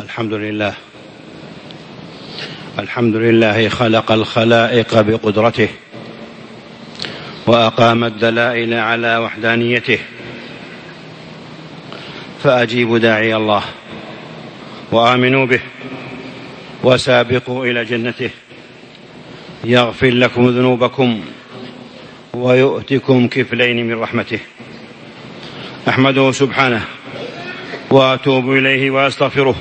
الحمد لله الحمد لله خلق الخلائق بقدرته وأقام الدلائل على وحدانيته. فأجيبوا داعي الله وآمنوا به وسابقوا إلى جنته. يغفر لكم ذنوبكم ويؤتكم كفلين من رحمته. أحمده سبحانه وأتوب إليه وأستغفره.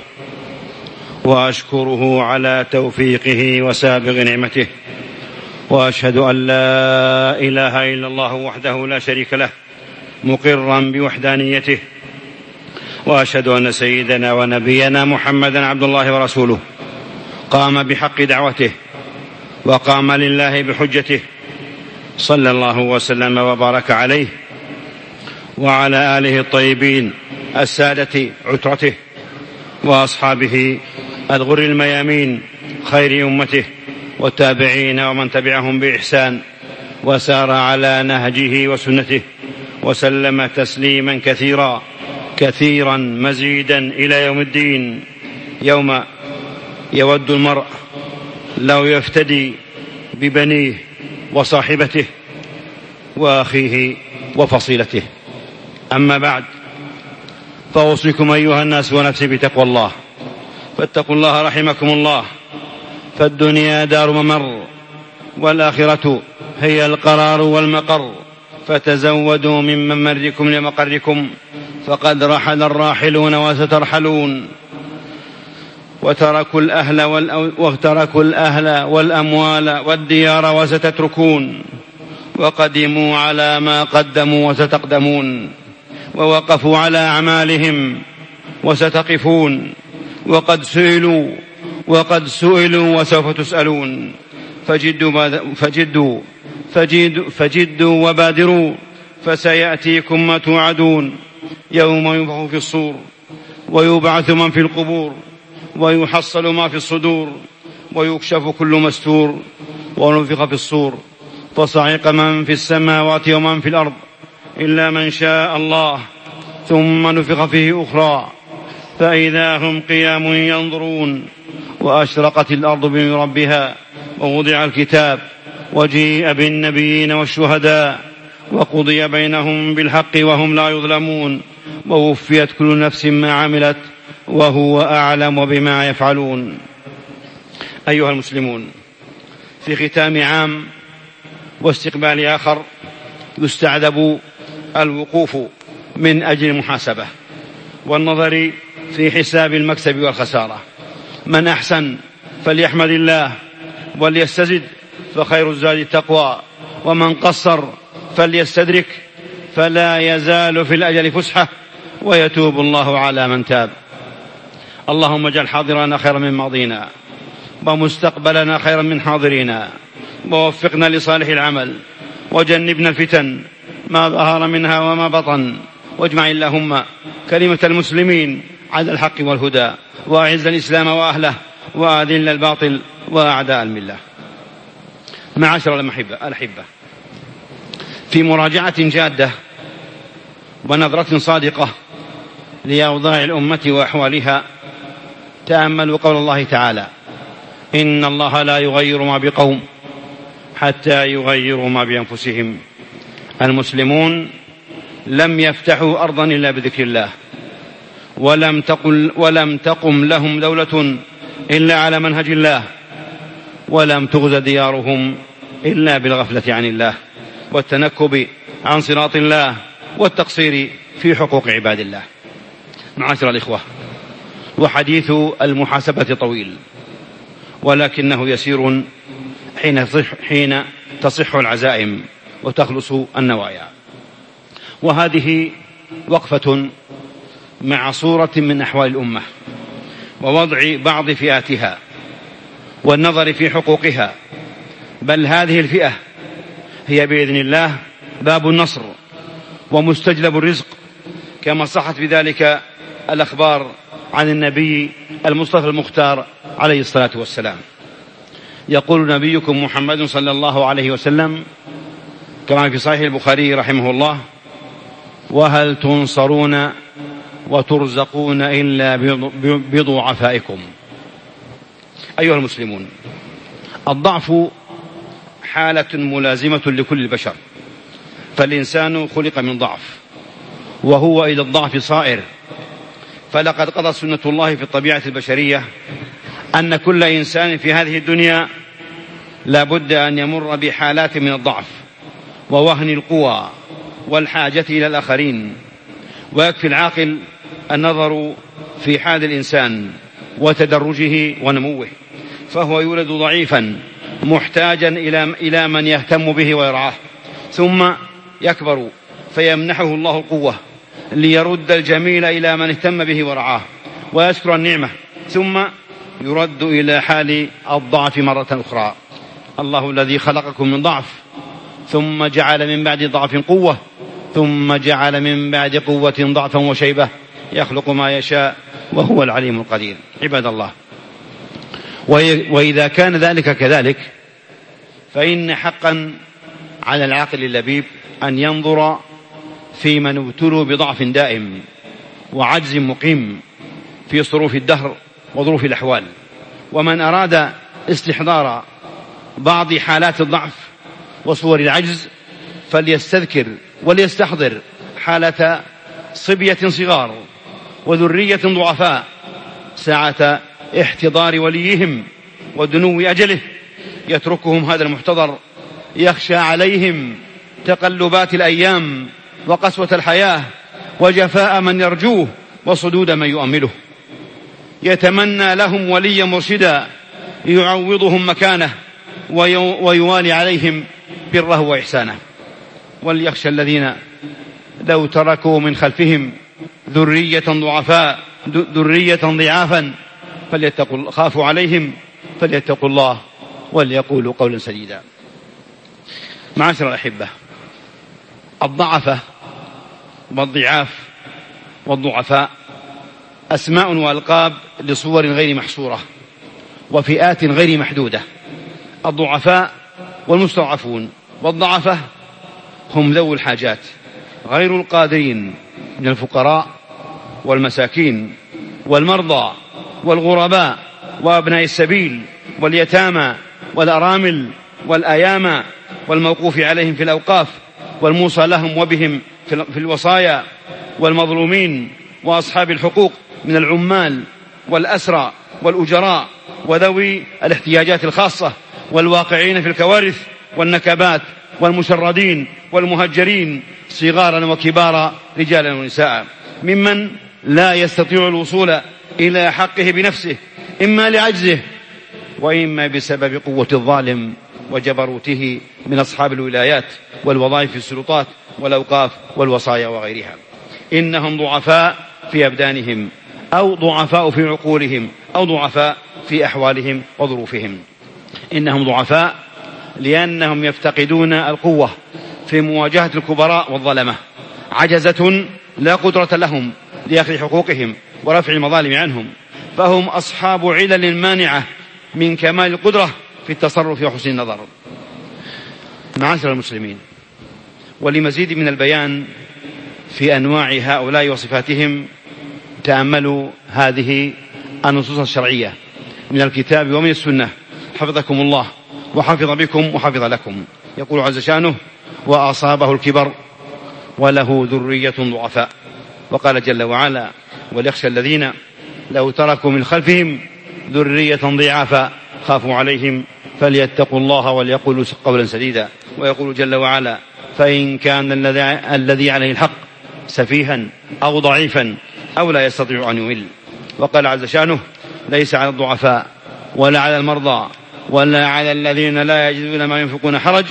وأشكره على توفيقه وسابغ نعمته. وأشهد أن لا إله إلا الله وحده لا شريك له مقرا بوحدانيته. وأشهد أن سيدنا ونبينا محمدا عبد الله ورسوله. قام بحق دعوته وقام لله بحجته. صلى الله وسلم وبارك عليه. وعلى آله الطيبين السادة عترته وأصحابه الغر الميامين خير أمته والتابعين ومن تبعهم بإحسان وسار على نهجه وسنته وسلم تسليما كثيرا كثيرا مزيدا إلى يوم الدين يوم يود المرء لو يفتدي ببنيه وصاحبته وأخيه وفصيلته. أما بعد فأوصيكم أيها الناس ونفسي بتقوى الله. فاتقوا الله رحمكم الله. فالدنيا دار ممر والآخرة هي القرار والمقر. فتزودوا من ممركم لمقركم فقد رحل الراحلون وسترحلون. وتركوا الأهل. وتركوا الأهل والأموال والديار وستتركون. وقدموا على ما قدموا وستقدمون. ووقفوا على أعمالهم وستقفون. وقد سئلوا وقد سئلوا وسوف تسألون. فجدوا فجدوا فجدوا, فجدوا وبادروا فسيأتيكم ما توعدون. يوم ينفخ في الصور ويبعث من في القبور ويحصل ما في الصدور ويكشف كل مستور. ونفخ في الصور فصعق من في السماوات ومن في الأرض إلا من شاء الله. ثم نفخ فيه أخرى. فإذا هم قيام ينظرون وأشرقت الأرض بربها ووضع الكتاب وجيء بالنبيين والشهداء وقضي بينهم بالحق وهم لا يظلمون ووفيت كل نفس ما عملت وهو أعلم بما يفعلون. أيها المسلمون في ختام عام واستقبال آخر يستعذب الوقوف من أجل المحاسبة والنظر في حساب المكسب والخسارة. من أحسن فليحمد الله وليستزد فخير الزاد التقوى. ومن قصر فليستدرك فلا يزال في الأجل فسحة ويتوب الله على من تاب. اللهم اجعل حاضرنا خيرا من ماضينا ومستقبلنا خيرا من حاضرنا ووفقنا لصالح العمل وجنبنا الفتن ما ظهر منها وما بطن واجمع اللهم كلمة المسلمين على الحق والهدى وأعز الإسلام وأهله وأذل الباطل وأعداء الملة. معاشر الأحبة. في مراجعة جادة ونظرة صادقة لأوضاع الأمة وأحوالها تأملوا قول الله تعالى إن الله لا يغير ما بقوم حتى يغيروا ما بأنفسهم. المسلمون لم يفتحوا أرضا إلا بذكر الله. ولم تقل ولم تقم لهم دولة إلا على منهج الله ولم تغز ديارهم إلا بالغفلة عن الله والتنكب عن صراط الله والتقصير في حقوق عباد الله. معاشر الإخوة وحديث المحاسبة طويل ولكنه يسير حين حين تصح العزائم وتخلص النوايا. وهذه وقفة مع صورة من أحوال الأمة ووضع بعض فئاتها والنظر في حقوقها. بل هذه الفئة هي بإذن الله باب النصر ومستجلب الرزق كما صحت بذلك الأخبار عن النبي المصطفى المختار عليه الصلاة والسلام. يقول نبيكم محمد صلى الله عليه وسلم كما في صحيح البخاري رحمه الله وهل تنصرون وترزقون إلا بضعفائكم. أيها المسلمون الضعف حالة ملازمة لكل البشر فالإنسان خلق من ضعف وهو إلى الضعف صائر. فلقد قضت سنة الله في الطبيعة البشرية أن كل إنسان في هذه الدنيا لا بد أن يمر بحالات من الضعف ووهن القوى والحاجة إلى الآخرين ويكفي العاقل النظر في حال الإنسان وتدرجه ونموه فهو يولد ضعيفا محتاجا إلى إلى من يهتم به ويرعاه ثم يكبر فيمنحه الله القوة ليرد الجميل إلى من اهتم به ورعاه ويشكر النعمة ثم يرد إلى حال الضعف مرة أخرى. الله الذي خلقكم من ضعف ثم جعل من بعد ضعف قوة ثم جعل من بعد قوة ضعفا وشيبة. يخلق ما يشاء وهو العليم القدير. عباد الله. وإذا كان ذلك كذلك فإن حقا على العاقل اللبيب أن ينظر في من ابتلوا بضعف دائم وعجز مقيم في صروف الدهر وظروف الأحوال. ومن أراد استحضار بعض حالات الضعف وصور العجز فليستذكر وليستحضر حالة صبية صغار وذرية ضعفاء ساعة احتضار وليهم ودنو أجله. يتركهم هذا المحتضر يخشى عليهم تقلبات الأيام وقسوة الحياة وجفاء من يرجوه وصدود من يؤمله. يتمنى لهم وليا مرشدا يعوضهم مكانه ويوالي عليهم بره وإحسانه. وليخشى الذين لو تركوا من خلفهم ذرية ضعفاء ذرية ضعافا فليتقوا خافوا عليهم فليتقوا الله وليقولوا قولا سديدا. معاشر الأحبة الضعفة والضعاف والضعفاء أسماء وألقاب لصور غير محصورة وفئات غير محدودة. الضعفاء والمستضعفون والضعفة هم ذوي الحاجات غير القادرين. من الفقراء والمساكين والمرضى والغرباء وأبناء السبيل واليتامى والأرامل والأيامى والموقوف عليهم في الأوقاف والموصى لهم وبهم في الوصايا والمظلومين وأصحاب الحقوق من العمال والأسرى والأجراء وذوي الاحتياجات الخاصة والواقعين في الكوارث والنكبات والمشردين والمهجرين صغارا وكبارا رجالا ونساء. ممن لا يستطيع الوصول إلى حقه بنفسه إما لعجزه وإما بسبب قوة الظالم وجبروته من أصحاب الولايات والوظائف السلطات والأوقاف والوصايا وغيرها. إنهم ضعفاء في أبدانهم أو ضعفاء في عقولهم أو ضعفاء في أحوالهم وظروفهم. إنهم ضعفاء لأنهم يفتقدون القوة في مواجهة الكبراء والظلمة. عجزة لا قدرة لهم لأخذ حقوقهم ورفع المظالم عنهم. فهم أصحاب علل مانعة من كمال القدرة في التصرف وحسن النظر. معاشر المسلمين ولمزيد من البيان في أنواع هؤلاء وصفاتهم تأملوا هذه النصوص الشرعية من الكتاب ومن السنة. حفظكم الله. وحفظ بكم وحفظ لكم. يقول عز شأنه وأصابه الكبر وله ذرية ضعفاء. وقال جل وعلا وليخشى الذين لو تركوا من خلفهم ذرية ضعافا خافوا عليهم فليتقوا الله وليقولوا قولا سديدا. ويقول جل وعلا فإن كان الذي عليه الحق سفيها أو ضعيفا أو لا يستطيع أن يمل. وقال عز شأنه ليس على الضعفاء ولا على المرضى ولا على الذين لا يجدون ما ينفقون حرج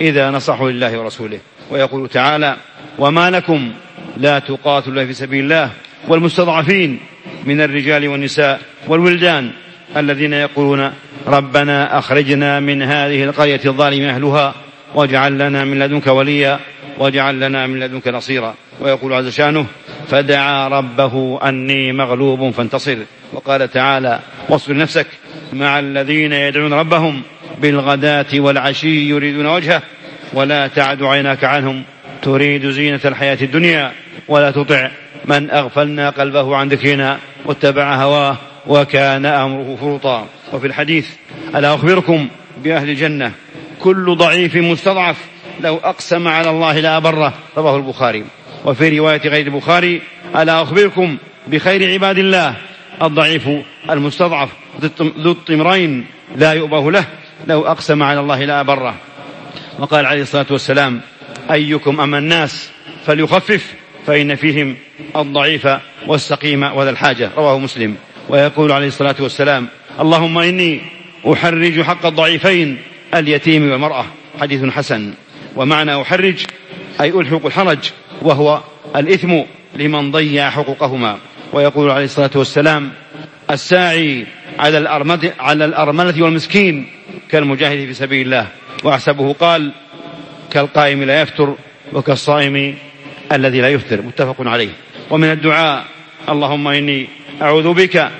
إذا نصحوا لله ورسوله. ويقول تعالى وما لكم لا تقاتلوا في سبيل الله والمستضعفين من الرجال والنساء والولدان الذين يقولون ربنا أخرجنا من هذه القرية الظالم أهلها واجعل لنا من لدنك وليا واجعل لنا من لدنك نصيرا. ويقول عز شانه فدعا ربه أني مغلوب فانتصر. وقال تعالى واصبر نفسك مع الذين يدعون ربهم بالغداة والعشي يريدون وجهه ولا تعد عيناك عنهم. تريد زينة الحياة الدنيا ولا تطع من أغفلنا قلبه عن ذكرنا واتبع هواه وكان أمره فرطا وفي الحديث ألا أخبركم بأهل الجنة كل ضعيف مستضعف لو أقسم على الله لا أبره. رواه البخاري. وفي رواية غير البخاري ألا أخبركم بخير عباد الله الضعيف المستضعف ذو الطمرين لا يؤبه له لو أقسم على الله لا أبره. وقال عليه الصلاة والسلام أيكم أما الناس فليخفف فإن فيهم الضعيف والسقيم وذا الحاجة. رواه مسلم. ويقول عليه الصلاة والسلام اللهم إني أحرج حق الضعيفين اليتيم والمرأة. حديث حسن. ومعنى أحرج أي ألحق الحرج وهو الإثم لمن ضيع حقوقهما. ويقول عليه الصلاة والسلام الساعي على الأرملة, على الأرملة والمسكين كالمجاهد في سبيل الله. وأحسبه قال كالقائم لا يفتر وكالصائم الذي لا يفتر. متفق عليه. ومن الدعاء اللهم إني أعوذ بك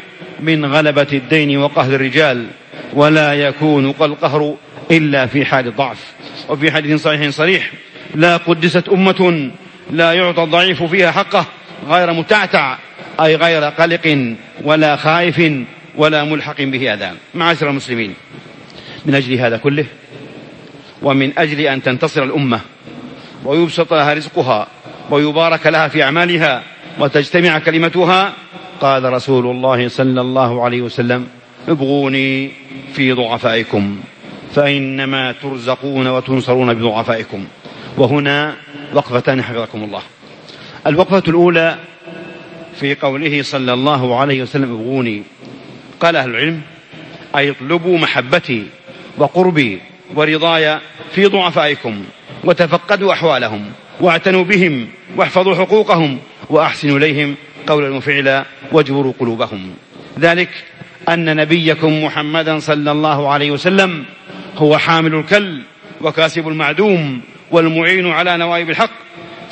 من غلبة الدين وقهر الرجال ولا يكون القهر إلا في حال الضعف. وفي حديث صحيح صريح لا قدست أمة لا يعطى الضعيف فيها حقه غير متعتع أي غير قلق ولا خائف ولا ملحق به أذى. معاشر المسلمين من أجل هذا كله ومن أجل أن تنتصر الأمة ويبسط لها رزقها ويبارك لها في أعمالها وتجتمع كلمتها قال رسول الله صلى الله عليه وسلم ابغوني في ضعفائكم فإنما ترزقون وتنصرون بضعفائكم. وهنا وقفتان حفظكم الله. الوقفة الأولى في قوله صلى الله عليه وسلم ابغوني. قال أهل العلم أي اطلبوا محبتي وقربي ورضاي في ضعفائكم وتفقدوا أحوالهم واعتنوا بهم واحفظوا حقوقهم وأحسنوا إليهم قولا وفعلا واجبروا قلوبهم. ذلك أن نبيكم محمدا صلى الله عليه وسلم هو حامل الكل وكاسب المعدوم والمعين على نوائب الحق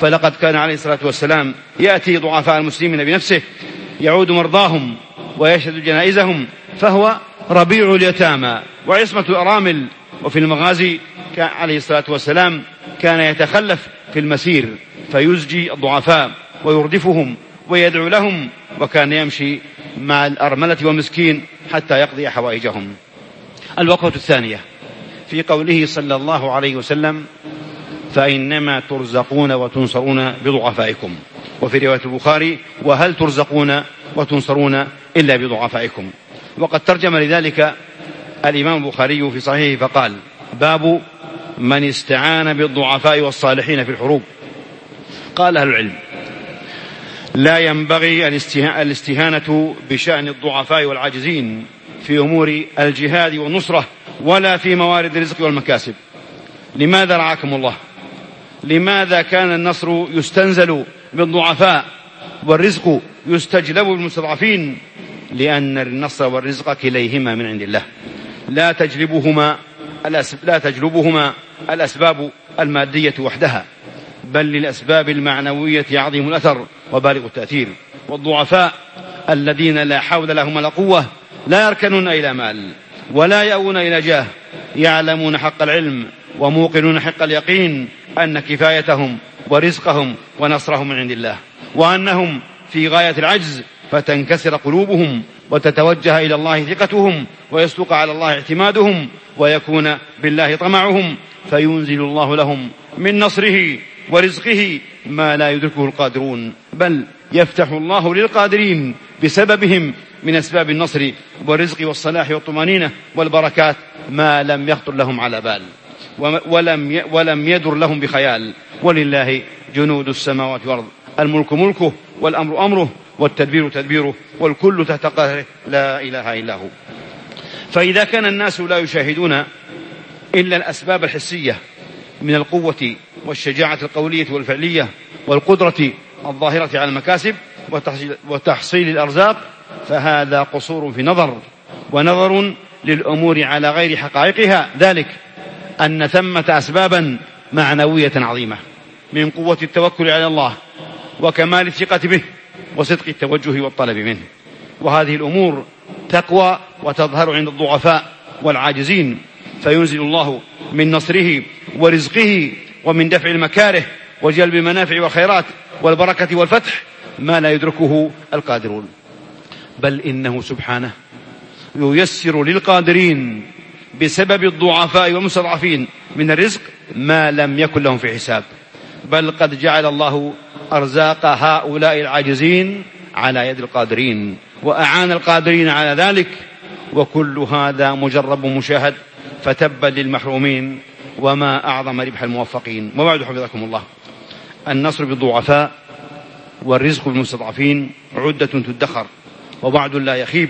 فلقد كان عليه الصلاة والسلام يأتي ضعفاء المسلمين بنفسه يعود مرضاهم ويشهد جنائزهم فهو ربيع اليتامى. وعصمة الأرامل وفي المغازي عليه الصلاة والسلام كان يتخلف في المسير فيزجي الضعفاء ويردفهم ويدعو لهم وكان يمشي مع الأرملة والمسكين حتى يقضي حوائجهم. الوقفة الثانية في قوله صلى الله عليه وسلم فإنما ترزقون وتنصرون بضعفائكم. وفي رواية البخاري وهل ترزقون وتنصرون إلا بضعفائكم. وقد ترجم لذلك الإمام البخاري في صحيحه فقال باب من استعان بالضعفاء والصالحين في الحروب. قال أهل العلم لا ينبغي الاستهانة بشأن الضعفاء والعاجزين في أمور الجهاد والنصرة ولا في موارد الرزق والمكاسب. لماذا رعاكم الله؟ لماذا كان النصر يستنزل بالضعفاء والرزق يستجلب بالمستضعفين؟ لأن النصر والرزق كليهما من عند الله. لا تجلبهما لا تجلبهما الأسباب المادية وحدها بل للأسباب المعنوية عظيم الأثر وبالغ التأثير. والضعفاء الذين لا حول لهم ولا قوة لا يركنون إلى مال ولا يأوون إلى جاه يعلمون حق العلم وموقنون حق اليقين أن كفايتهم ورزقهم ونصرهم من عند الله. وأنهم في غاية العجز فتنكسر قلوبهم وتتوجه إلى الله ثقتهم ويصدق على الله اعتمادهم ويكون بالله طمعهم فينزل الله لهم من نصره ورزقه ما لا يدركه القادرون. بل يفتح الله للقادرين بسببهم من أسباب النصر والرزق والصلاح والطمانينة والبركات ما لم يخطر لهم على بال. ولم ولم يدر لهم بخيال. ولله جنود السماوات والأرض. الملك ملكه والأمر أمره والتدبير تدبيره والكل تحت قهره. لا إله إلا هو. فإذا كان الناس لا يشاهدون إلا الأسباب الحسية من القوة والشجاعة القولية والفعلية والقدرة الظاهرة على المكاسب وتحصيل الأرزاق فهذا قصور في نظر ونظر للأمور على غير حقائقها. ذلك أن ثمة أسبابا معنوية عظيمة من قوة التوكل على الله وكمال الثقة به وصدق التوجه والطلب منه. وهذه الأمور تقوى وتظهر عند الضعفاء والعاجزين. فينزل الله من نصره ورزقه ومن دفع المكاره وجلب المنافع والخيرات والبركة والفتح ما لا يدركه القادرون. بل إنه سبحانه ييسر للقادرين بسبب الضعفاء والمستضعفين من الرزق ما لم يكن لهم في حساب. بل قد جعل الله أرزاق هؤلاء العاجزين على يد القادرين وأعان القادرين على ذلك وكل هذا مجرب مشاهد فتبا للمحرومين وما أعظم ربح الموفقين. وبعد حفظكم الله. النصر بالضعفاء والرزق بالمستضعفين عدة تدخر. وبعد لا يخيب.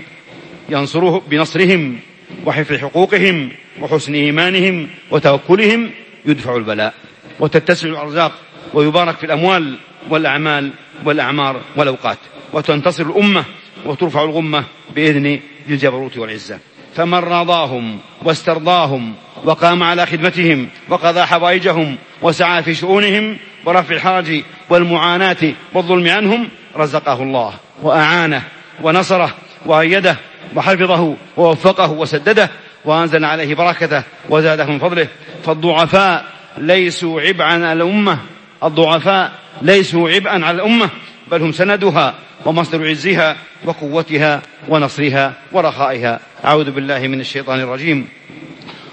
ينصره بنصرهم. وحفظ حقوقهم وحسن إيمانهم وتوكلهم يدفع البلاء وتتسع الأرزاق ويبارك في الأموال والأعمال والأعمار والأوقات وتنتصر الأمة وترفع الغمة بإذن الجبروت والعزة. فمن راضاهم واسترضاهم وقام على خدمتهم وقضى حوائجهم وسعى في شؤونهم ورفع الحرج والمعاناة والظلم عنهم رزقه الله وأعانه ونصره وأيده وحفظه ووفقه وسدده وأنزل عليه بركته وزاده من فضله. فالضعفاء ليسوا عبئا على الأمة. الضعفاء ليسوا عبئا على الأمة بل هم سندها ومصدر عزها وقوتها ونصرها ورخائها. أعوذ بالله من الشيطان الرجيم.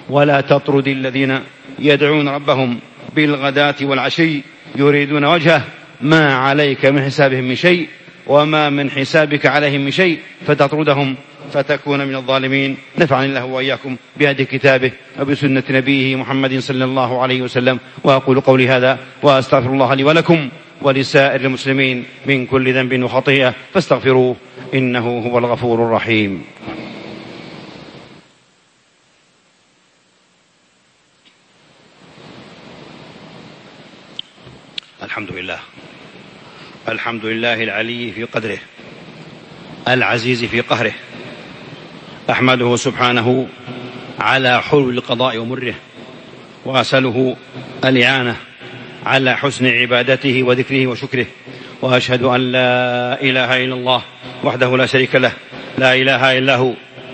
ولا تطرد الذين يدعون ربهم بالغداة والعشي يريدون وجهه. ما عليك من حسابهم من شيء وما من حسابك عليهم من شيء فتطردهم فتكون من الظالمين. نفعني الله وإياكم بهدي كتابه وبسنة نبيه محمد صلى الله عليه وسلم. وأقول قولي هذا وأستغفر الله لي ولكم ولسائر المسلمين من كل ذنب وخطيئة. فاستغفروه إنه هو الغفور الرحيم. الحمد لله. الحمد لله العلي في قدره. العزيز في قهره. أحمده سبحانه على حلو القضاء ومره وأسأله الإعانة على حسن عبادته وذكره وشكره وأشهد أن لا إله إلا الله وحده لا شريك له لا إله إلا هو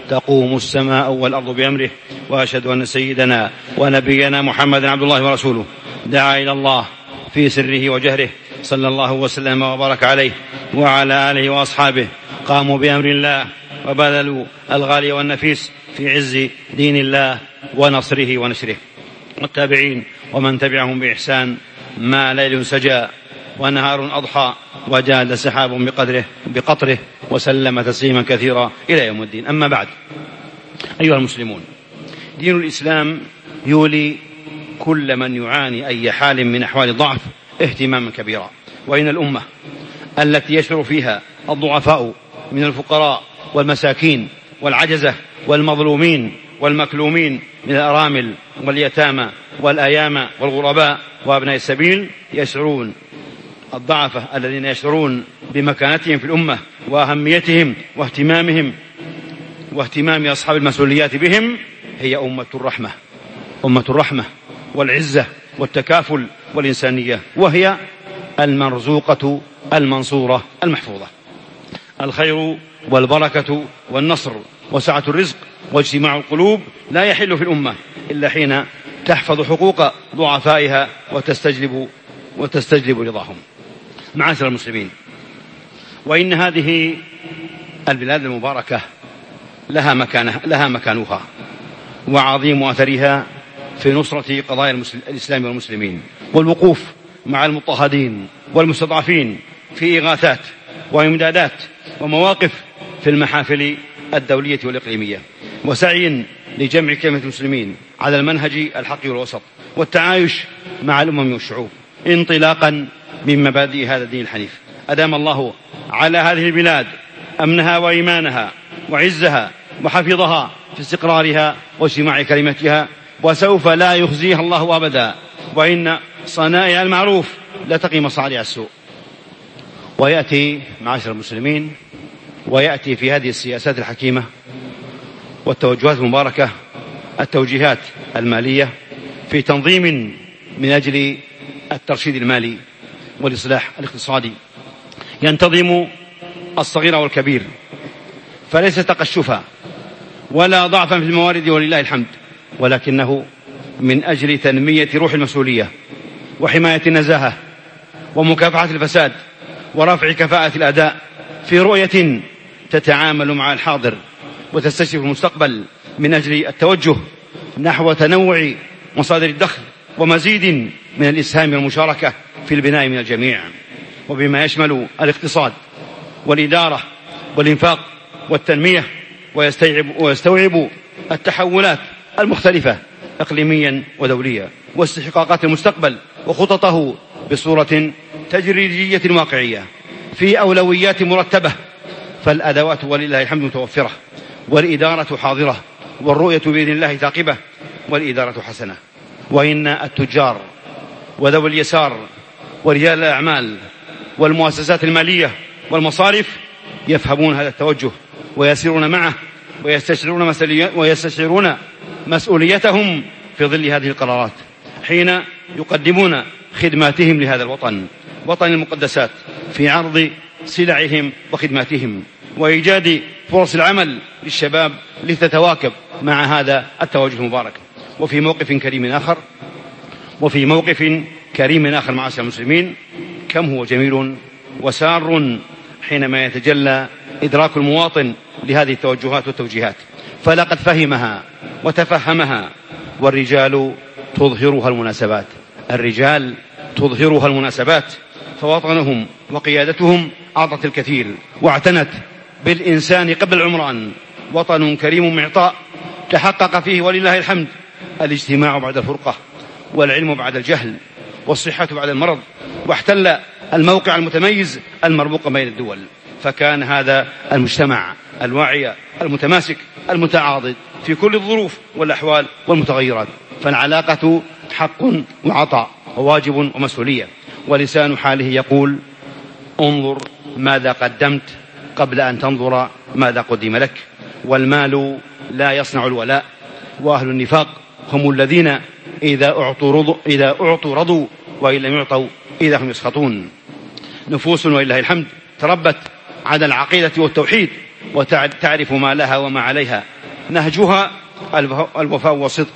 تقوم السماء والأرض بأمره وأشهد أن سيدنا ونبينا محمدا عبد الله ورسوله دعا إلى الله في سره وجهره صلى الله وسلم وبارك عليه وعلى آله وأصحابه قاموا بأمر الله وبذلوا الغالي والنفيس في عز دين الله ونصره ونشره. والتابعين ومن تبعهم بإحسان ما ليل سجى ونهار أضحى وجاد سحاب بقدره بقطره وسلم تسليما كثيرا إلى يوم الدين. أما بعد أيها المسلمون دين الإسلام يولي كل من يعاني أي حال من أحوال الضعف اهتماما كبيرا. وإن الأمة التي يشعر فيها الضعفاء من الفقراء والمساكين والعجزة والمظلومين والمكلومين من الأرامل واليتامى والأيام والغرباء وأبناء السبيل يشعرون الضعفة الذين يشعرون بمكانتهم في الأمة وأهميتهم واهتمامهم واهتمام أصحاب المسؤوليات بهم هي أمة الرحمة. أمة الرحمة والعزة والتكافل والإنسانية وهي المرزوقة المنصورة المحفوظة. الخير والبركة والنصر وسعة الرزق واجتماع القلوب لا يحل في الأمة إلا حين تحفظ حقوق ضعفائها وتستجلب وتستجلب رضاهم. معاشر المسلمين وإن هذه البلاد المباركة لها مكانها لها مكانها وعظيم أثرها في نصرة قضايا الإسلام والمسلمين والوقوف مع المضطهدين والمستضعفين في إغاثات وإمدادات ومواقف في المحافل الدولية والإقليمية. وسعي لجمع كلمة المسلمين على المنهج الحق والوسط والتعايش مع الأمم والشعوب انطلاقا من مبادئ هذا الدين الحنيف. أدام الله على هذه البلاد أمنها وإيمانها وعزها وحفظها في استقرارها واجتماع كلمتها وسوف لا يخزيها الله أبدا. وإن صنائع المعروف لا تقي مصاريع السوء. ويأتي معاشر المسلمين ويأتي في هذه السياسات الحكيمة والتوجهات المباركة التوجيهات المالية في تنظيم من أجل الترشيد المالي والإصلاح الاقتصادي. ينتظم الصغير والكبير. فليس تقشفا ولا ضعفا في الموارد ولله الحمد. ولكنه من أجل تنمية روح المسؤولية وحماية النزاهة ومكافحة الفساد ورفع كفاءة الأداء. في رؤية تتعامل مع الحاضر وتستشرف المستقبل من أجل التوجه نحو تنوع مصادر الدخل ومزيد من الإسهام والمشاركة في البناء من الجميع. وبما يشمل الاقتصاد والإدارة والإنفاق والتنمية ويستوعب, ويستوعب التحولات المختلفة إقليميا ودوليا. واستحقاقات المستقبل وخططه بصورة تجريدية واقعية في أولويات مرتبة فالأدوات ولله الحمد متوفرة والإدارة حاضرة والرؤية بإذن الله ثاقبة والإدارة حسنة. وإن التجار وذوي اليسار ورجال الأعمال والمؤسسات المالية والمصارف يفهمون هذا التوجه ويسيرون معه ويستشعرون, ويستشعرون مسؤوليتهم في ظل هذه القرارات حين يقدمون خدماتهم لهذا الوطن. وطن المقدسات في عرض سلعهم وخدماتهم وإيجاد فرص العمل للشباب لتتواكب مع هذا التوجه المبارك. وفي موقف كريم آخر وفي موقف كريم آخر معاشر المسلمين كم هو جميل وسار حينما يتجلى إدراك المواطن لهذه التوجهات والتوجيهات. فلقد فهمها وتفهمها والرجال تظهرها المناسبات. الرجال تظهرها المناسبات. فوطنهم وقيادتهم أعطت الكثير واعتنت بالإنسان قبل العمران. وطن كريم معطاء تحقق فيه ولله الحمد. الاجتماع بعد الفرقة والعلم بعد الجهل والصحة بعد المرض واحتل الموقع المتميز المربوق بين الدول. فكان هذا المجتمع الواعي المتماسك المتعاضد في كل الظروف والأحوال والمتغيرات. فالعلاقة حق وعطاء وواجب ومسؤولية. ولسان حاله يقول انظر ماذا قدمت قبل أن تنظر ماذا قدم لك. والمال لا يصنع الولاء وأهل النفاق هم الذين إذا أعطوا رضوا, إذا أعطوا رضوا وإن لم يعطوا إذا هم يسخطون. نفوس ولله الحمد تربت على العقيدة والتوحيد وتعرف ما لها وما عليها. نهجها الوفاء والصدق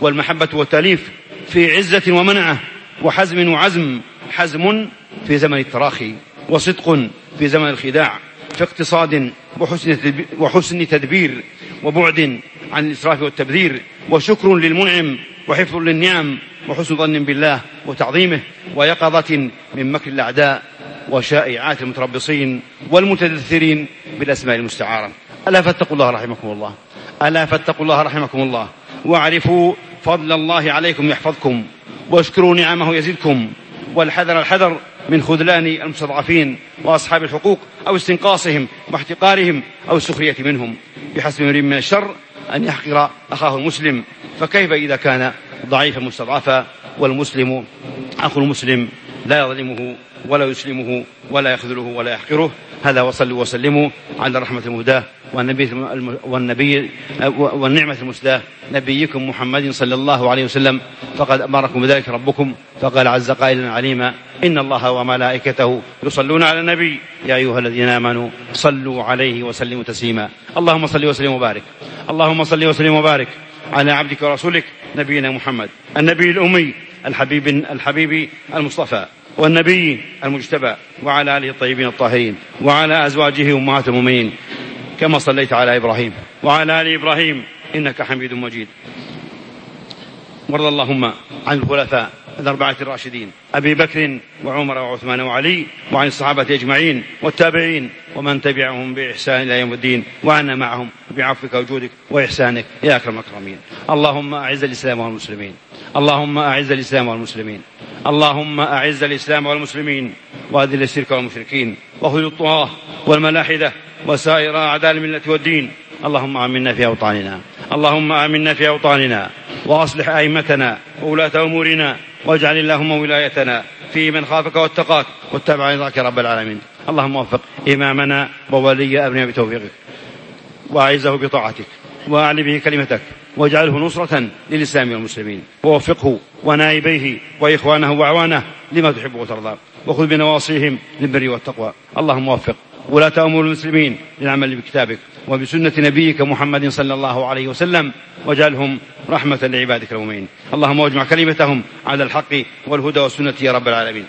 والمحبة والتأليف في عزة ومنعة وحزم وعزم حزم في زمن التراخي وصدق في زمن الخداع في اقتصاد وحسن, وحسن تدبير وبعد عن الإسراف والتبذير وشكر للمنعم وحفظ للنعم وحسن ظن بالله وتعظيمه ويقظة من مكر الأعداء وشائعات المتربصين والمتدثرين بالأسماء المستعارة. ألا فاتقوا الله رحمكم الله. ألا فاتقوا الله رحمكم الله. واعرفوا فضل الله عليكم يحفظكم. واشكروا نعمه يزدكم والحذر الحذر من خذلان المستضعفين وأصحاب الحقوق أو استنقاصهم واحتقارهم أو السخرية منهم. بحسب امرئ من الشر أن يحقر أخاه المسلم. فكيف إذا كان ضعيفا مستضعفا والمسلم أخو المسلم؟ لا يظلمه ولا يسلمه ولا يخذله ولا يحقره. هذا وصلوا وسلموا على رحمة المهداة والنبي, والنبي والنعمة المسداة. نبيكم محمد صلى الله عليه وسلم. فقد أمركم بذلك ربكم. فقال عز قائلا عليما إن الله وملائكته يصلون على النبي. يا أيها الذين آمنوا صلوا عليه وسلموا تسليما. اللهم صل وسلم وبارك. اللهم صل وسلم وبارك على عبدك ورسولك نبينا محمد النبي الأمي. الحبيب الحبيب المصطفى والنبي المجتبى وعلى آله الطيبين الطاهرين وعلى أزواجه أمهات المؤمنين كما صليت على إبراهيم وعلى آل إبراهيم إنك حميد مجيد. وارض اللهم عن الخلفاء الأربعة الراشدين أبي بكر وعمر وعثمان وعلي وعن الصحابة أجمعين والتابعين ومن تبعهم بإحسان إلى يوم الدين وعنا معهم بعفوك وجودك وإحسانك يا أكرم الأكرمين. اللهم أعز الإسلام والمسلمين. اللهم أعز الإسلام والمسلمين. اللهم أعز الإسلام والمسلمين. وأذل الشرك والمشركين. وخذ الطغاة والملاحدة وسائر أعداء الملة والدين. اللهم آمنا في أوطاننا. اللهم آمنا في أوطاننا. وأصلح أئمتنا وولاة أمورنا. واجعل اللهم ولايتنا في من خافك واتقاك. واتبع رضاك رب العالمين. اللهم وفق إمامنا وولي أبناء بتوفيقك. وأعزه بطاعتك. وأعلي به كلمتك. واجعله نصرة للإسلام والمسلمين. ووفقه ونائبيه وإخوانه وأعوانه لما تحب وترضى وخذ بنواصيهم للبر والتقوى. اللهم وفق ولاة أمور المسلمين للعمل بكتابك وبسنة نبيك محمد صلى الله عليه وسلم واجعلهم رحمة لعبادك المؤمنين. اللهم واجمع كلمتهم على الحق والهدى والسنة يا رب العالمين.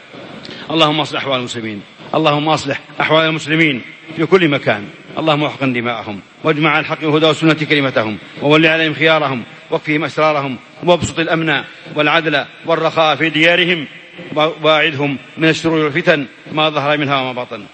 اللهم اصلح أحوال المسلمين. اللهم أصلح أحوال المسلمين في كل مكان. اللهم احقن دماءهم. واجمع على الحق والهدى والسنة كلمتهم. وول عليهم خيارهم. واكفهم أسرارهم. وابسط الأمن والعدل والرخاء في ديارهم. وباعدهم من الشرور والفتن ما ظهر منها وما بطن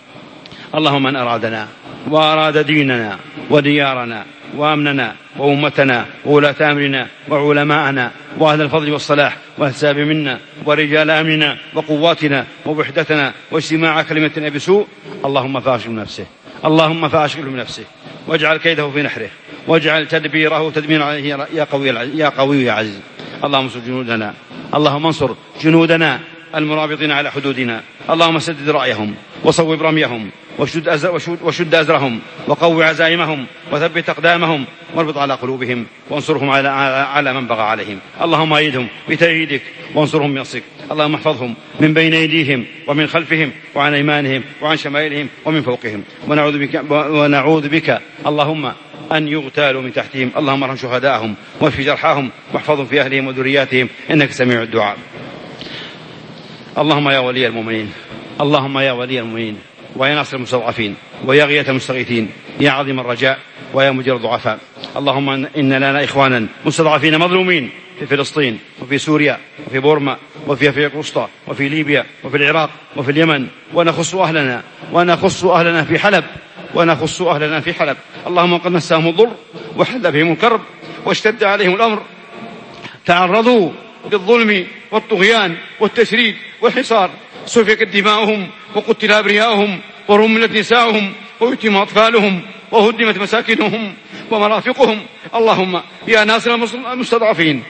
اللهم من أرادنا وأراد ديننا وديارنا وأمننا وأمتنا وولاة أمرنا وعلماءنا وأهل الفضل والصلاح والساب منا ورجال أمننا وقواتنا ووحدتنا واجتماع كلمتنا بسوء اللهم فاشغل نفسه اللهم فاشغله بنفسه. واجعل كيده في نحره. واجعل تدبيره تدميرا عليه يا قوي يا قوي يا عزيز. اللهم انصر جنودنا. اللهم انصر جنودنا المرابطين على حدودنا. اللهم سدد رأيهم وصوب رميهم. وشد, أزر وشد, وشد أزرهم وقو عزائمهم وثبت أقدامهم واربط على قلوبهم وانصرهم على, على من بغى عليهم. اللهم أيدهم بتأييدك وانصرهم بنصرك اللهم احفظهم من بين أيديهم ومن خلفهم وعن أيمانهم وعن شمائلهم ومن فوقهم. ونعوذ بك, ونعوذ بك اللهم أن يغتالوا من تحتهم. اللهم ارحم شهداءهم واشف جرحاهم واحفظهم في أهلهم وذرياتهم. إنك سميع الدعاء. اللهم يا ولي المؤمنين. اللهم يا ولي المؤمنين. ويا ناصر المستضعفين ويا غياث المستغيثين يا عظيم الرجاء ويا مجير الضعفاء. اللهم إن لنا إخوانا مستضعفين مظلومين في فلسطين وفي سوريا وفي بورما وفي أفريقيا الوسطى وفي ليبيا وفي العراق وفي اليمن. ونخص أهلنا ونخص أهلنا في حلب ونخص أهلنا في حلب. اللهم قد مساهم الضر وحل بهم الكرب واشتد عليهم الأمر. تعرضوا للظلم والطغيان والتشريد والحصار سفكت دماؤهم وقتل أبرياؤهم ورملت نساؤهم ويتم أطفالهم وهدمت مساكنهم ومرافقهم. اللهم يا ناصر المستضعفين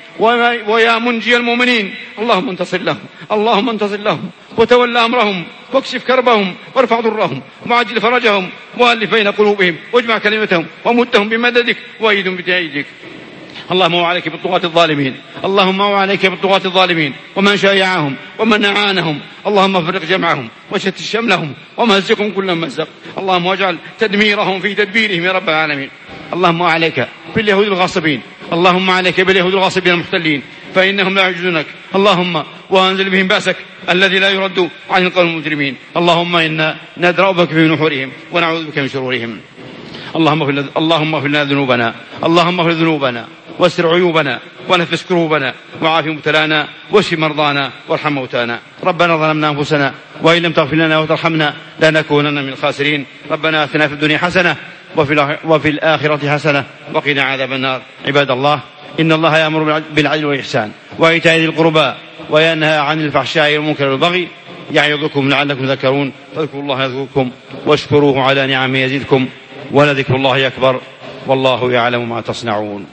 ويا منجي المؤمنين اللهم انتصر لهم اللهم انتصر لهم وتولى أمرهم واكشف كربهم وارفع ضرهم وعجل فرجهم وألف بين قلوبهم واجمع كلمتهم ومدهم بمددك وأيدهم بتأييدك. اللهم وعليك بالطغاة الظالمين. اللهم وعليك بالطغاة الظالمين. ومن شايعهم ومن أعانهم اللهم فرق جمعهم وشتت شملهم ومزقهم كل مزق. اللهم واجعل تدميرهم في تدبيرهم يا رب العالمين. اللهم عليك باليهود الغاصبين. اللهم عليك باليهود الغاصبين المحتلين. فإنهم لا يعجزونك. اللهم وأنزل بهم بأسك الذي لا يرد عن القوم المجرمين. اللهم إنا ندرأ بك في نحورهم ونعوذ بك من شرورهم. اللهم اغفر اللهم اغفر لنا ذنوبنا. اللهم اغفر ذنوبنا واستر عيوبنا ونفس كروبنا وعاف مبتلانا واشف مرضانا وارحم موتانا. ربنا ظلمنا أنفسنا وإن لم تغفر لنا وترحمنا لنكونن من الخاسرين. ربنا آتنا في الدنيا حسنة وفي وفي الآخرة حسنة وقنا عذاب النار. عباد الله إن الله يأمر بالعدل والإحسان وإيتاء ذي القربى وينهى عن الفحشاء والمنكر والبغي يعظكم لعلكم تذكرون. فاذكروا الله يذكركم واشكروه على نعمه يزدكم ولذكر الله أكبر والله يعلم ما تصنعون.